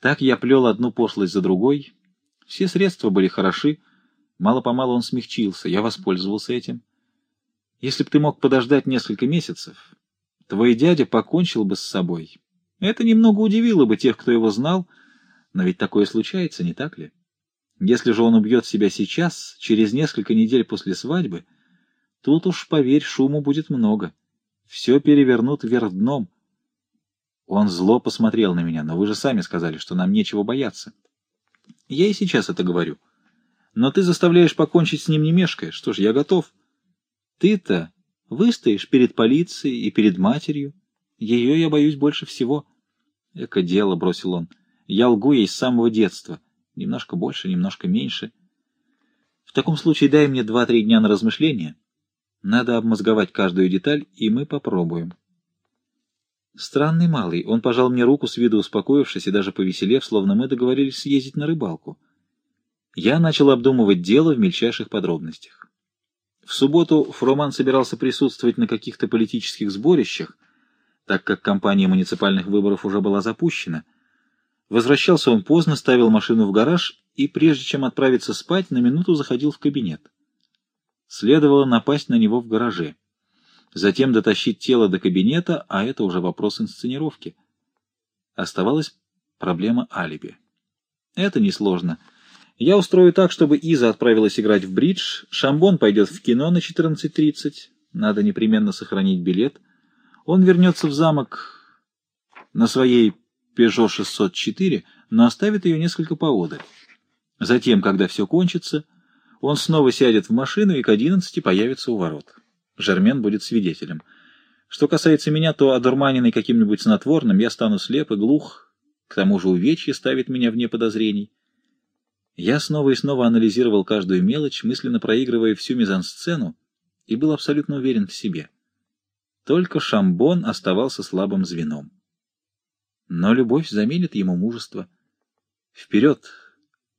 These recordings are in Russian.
Так я плел одну пошлость за другой. Все средства были хороши. Мало-помалу он смягчился. Я воспользовался этим. Если б ты мог подождать несколько месяцев, твой дядя покончил бы с собой. Это немного удивило бы тех, кто его знал, но ведь такое случается, не так ли? Если же он убьет себя сейчас, через несколько недель после свадьбы, тут уж, поверь, шуму будет много. Все перевернут вверх дном. Он зло посмотрел на меня, но вы же сами сказали, что нам нечего бояться. Я и сейчас это говорю. Но ты заставляешь покончить с ним не мешкая. Что ж, я готов. Ты-то выстоишь перед полицией и перед матерью. Ее я боюсь больше всего. Эко дело, — бросил он. Я лгу ей с самого детства. Немножко больше, немножко меньше. В таком случае дай мне два-три дня на размышление. Надо обмозговать каждую деталь, и мы попробуем. Странный малый. Он пожал мне руку с виду успокоившись и даже повеселев, словно мы договорились съездить на рыбалку. Я начал обдумывать дело в мельчайших подробностях. В субботу Фроман собирался присутствовать на каких-то политических сборищах, так как кампания муниципальных выборов уже была запущена. Возвращался он поздно, ставил машину в гараж и, прежде чем отправиться спать, на минуту заходил в кабинет. Следовало напасть на него в гараже затем дотащить тело до кабинета, а это уже вопрос инсценировки. Оставалась проблема алиби. Это несложно. Я устрою так, чтобы Иза отправилась играть в бридж, Шамбон пойдет в кино на 14.30, надо непременно сохранить билет. Он вернется в замок на своей Peugeot 604, но оставит ее несколько поодаль. Затем, когда все кончится, он снова сядет в машину и к 11 появится у ворот. Жермен будет свидетелем. Что касается меня, то, одурманенный каким-нибудь снотворным, я стану слеп и глух, к тому же увечье ставит меня вне подозрений. Я снова и снова анализировал каждую мелочь, мысленно проигрывая всю мизансцену, и был абсолютно уверен в себе. Только Шамбон оставался слабым звеном. Но любовь заменит ему мужество. Вперед!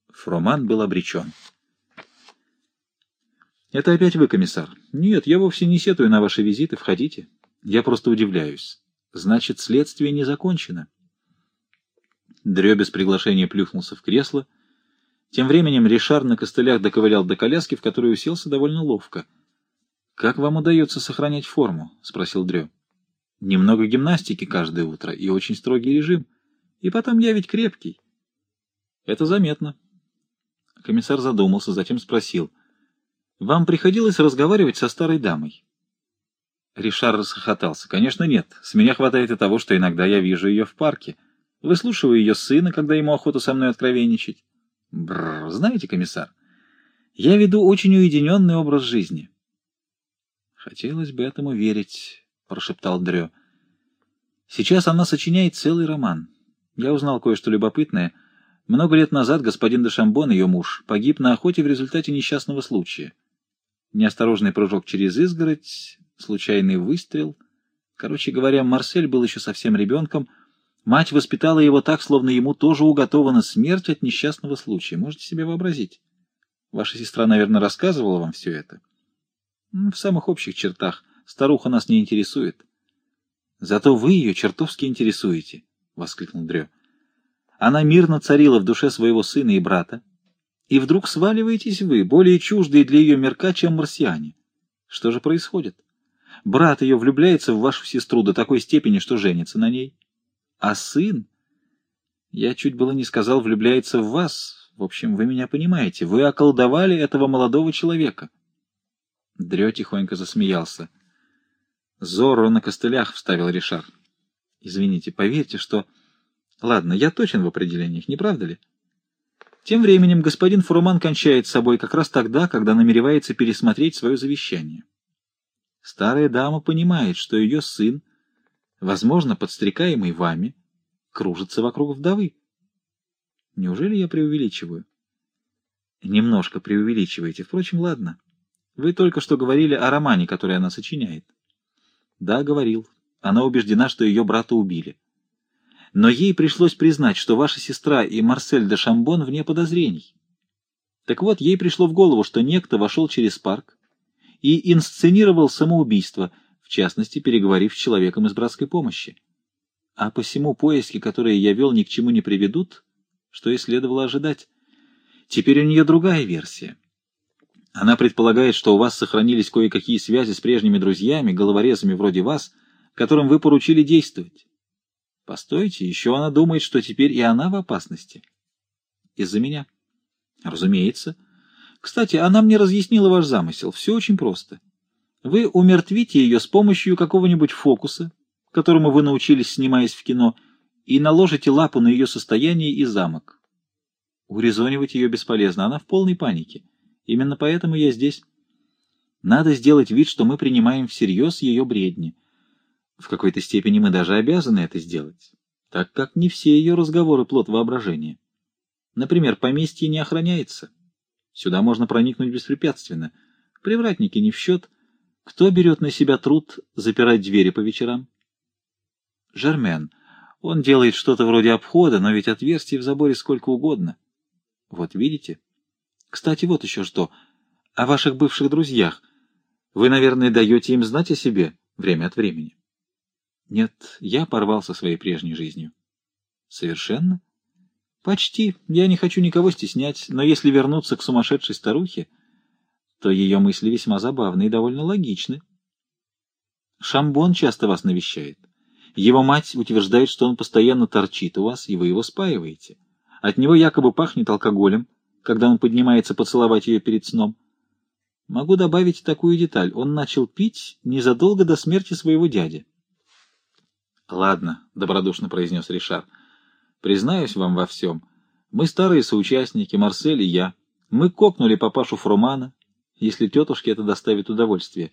Фроман был обречен. «Это опять вы, комиссар?» «Нет, я вовсе не сетую на ваши визиты. Входите. Я просто удивляюсь. Значит, следствие не закончено». Дрё без приглашения плюхнулся в кресло. Тем временем Ришар на костылях доковылял до коляски, в которой уселся довольно ловко. «Как вам удается сохранять форму?» — спросил Дрё. «Немного гимнастики каждое утро и очень строгий режим. И потом я ведь крепкий». «Это заметно». Комиссар задумался, затем спросил — вам приходилось разговаривать со старой дамой? Ришар расхохотался. Конечно, нет. С меня хватает и того, что иногда я вижу ее в парке. Выслушиваю ее сына, когда ему охота со мной откровенничать. Бррр, знаете, комиссар, я веду очень уединенный образ жизни. Хотелось бы этому верить, прошептал Дрё. Сейчас она сочиняет целый роман. Я узнал кое-что любопытное. Много лет назад господин де Шамбон, ее муж, погиб на охоте в результате несчастного случая. Неосторожный прыжок через изгородь, случайный выстрел. Короче говоря, Марсель был еще совсем ребенком. Мать воспитала его так, словно ему тоже уготована смерть от несчастного случая. Можете себе вообразить? Ваша сестра, наверное, рассказывала вам все это? В самых общих чертах. Старуха нас не интересует. Зато вы ее чертовски интересуете, — воскликнул Дрё. Она мирно царила в душе своего сына и брата, и вдруг сваливаетесь вы, более чуждые для ее мирка, чем марсиане. Что же происходит? Брат ее влюбляется в вашу сестру до такой степени, что женится на ней. А сын? Я чуть было не сказал, влюбляется в вас. В общем, вы меня понимаете. Вы околдовали этого молодого человека. Дрё тихонько засмеялся. Зорро на костылях вставил Ришар. Извините, поверьте, что... Ладно, я точен в определениях, не правда ли? Тем временем господин Фуруман кончает с собой как раз тогда, когда намеревается пересмотреть свое завещание. Старая дама понимает, что ее сын, возможно, подстрекаемый вами, кружится вокруг вдовы. Неужели я преувеличиваю? Немножко преувеличиваете. Впрочем, ладно. Вы только что говорили о романе, который она сочиняет. Да, говорил. Она убеждена, что ее брата убили но ей пришлось признать, что ваша сестра и Марсель де Шамбон вне подозрений. Так вот, ей пришло в голову, что некто вошел через парк и инсценировал самоубийство, в частности, переговорив с человеком из братской помощи. А посему поиски, которые я вел, ни к чему не приведут, что и следовало ожидать. Теперь у нее другая версия. Она предполагает, что у вас сохранились кое-какие связи с прежними друзьями, головорезами вроде вас, которым вы поручили действовать. Постойте, еще она думает, что теперь и она в опасности. Из-за меня. Разумеется. Кстати, она мне разъяснила ваш замысел. Все очень просто. Вы умертвите ее с помощью какого-нибудь фокуса, которому вы научились, снимаясь в кино, и наложите лапу на ее состояние и замок. Урезонивать ее бесполезно, она в полной панике. Именно поэтому я здесь. Надо сделать вид, что мы принимаем всерьез ее бредни. В какой-то степени мы даже обязаны это сделать, так как не все ее разговоры плод воображения. Например, поместье не охраняется. Сюда можно проникнуть беспрепятственно. Привратники не в счет. Кто берет на себя труд запирать двери по вечерам? Жермен. Он делает что-то вроде обхода, но ведь отверстий в заборе сколько угодно. Вот видите? Кстати, вот еще что. О ваших бывших друзьях. Вы, наверное, даете им знать о себе время от времени. Нет, я порвал со своей прежней жизнью. Совершенно? Почти. Я не хочу никого стеснять, но если вернуться к сумасшедшей старухе, то ее мысли весьма забавны и довольно логичны. Шамбон часто вас навещает. Его мать утверждает, что он постоянно торчит у вас, и вы его спаиваете. От него якобы пахнет алкоголем, когда он поднимается поцеловать ее перед сном. Могу добавить такую деталь. Он начал пить незадолго до смерти своего дяди. — Ладно, — добродушно произнес Ришар. — Признаюсь вам во всем. Мы старые соучастники, Марсель и я. Мы кокнули папашу Фрумана, если тетушке это доставит удовольствие.